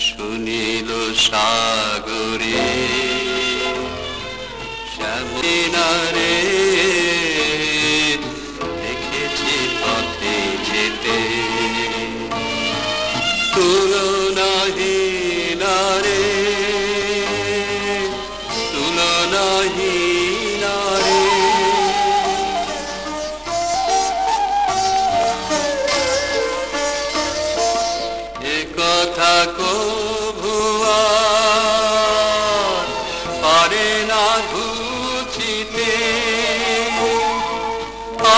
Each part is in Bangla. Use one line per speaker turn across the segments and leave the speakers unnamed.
সুনীল সাগরে শ্যামিনারে কথা কভুয়া পারে না ঘুচিতে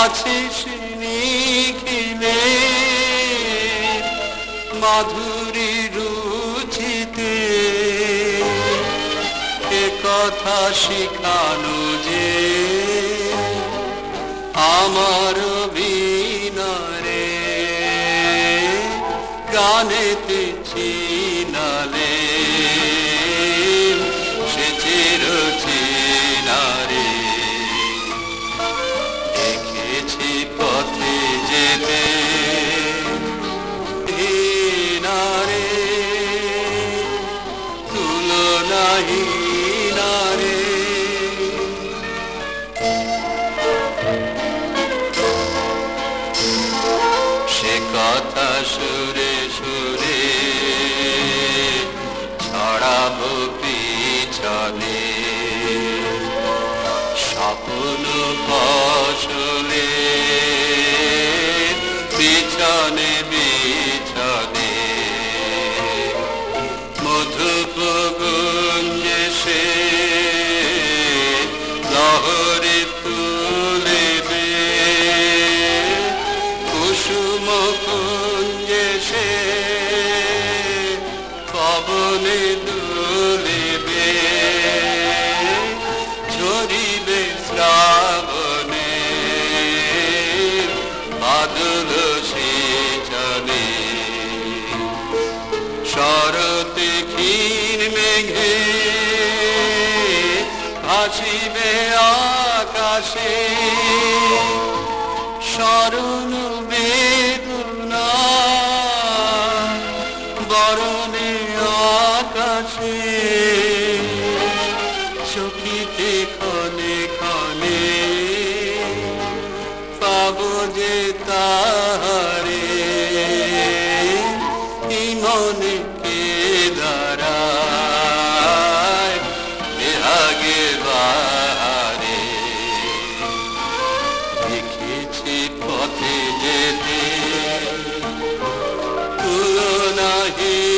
আছিস নিখিলে মাধুরী রুচিতে। এ কথা শিখানো যে আমার বিনারে গানেতে চিনালে সে চির চিনারে। দেখেছি পথে যেতে নারে। তুলনাহীনারে সে কথা সুরে ফসলে পিছনে পিছনে মধুপ গুঞ্জে সে লহরে তুলেবে কুসুম কুঞ্জে সে পবনে দুলিবে বাদল সেচনে শরতে ক্ষীণ মেঘে ভাসিবে আকাশে। স্মরণ বেদনা বরণে আকাশে। যে তাহারে। ইমনে কে দাঁড়ায়? বেহাগে বাহারে। দেখেছি পথে যেতে তুলনাহী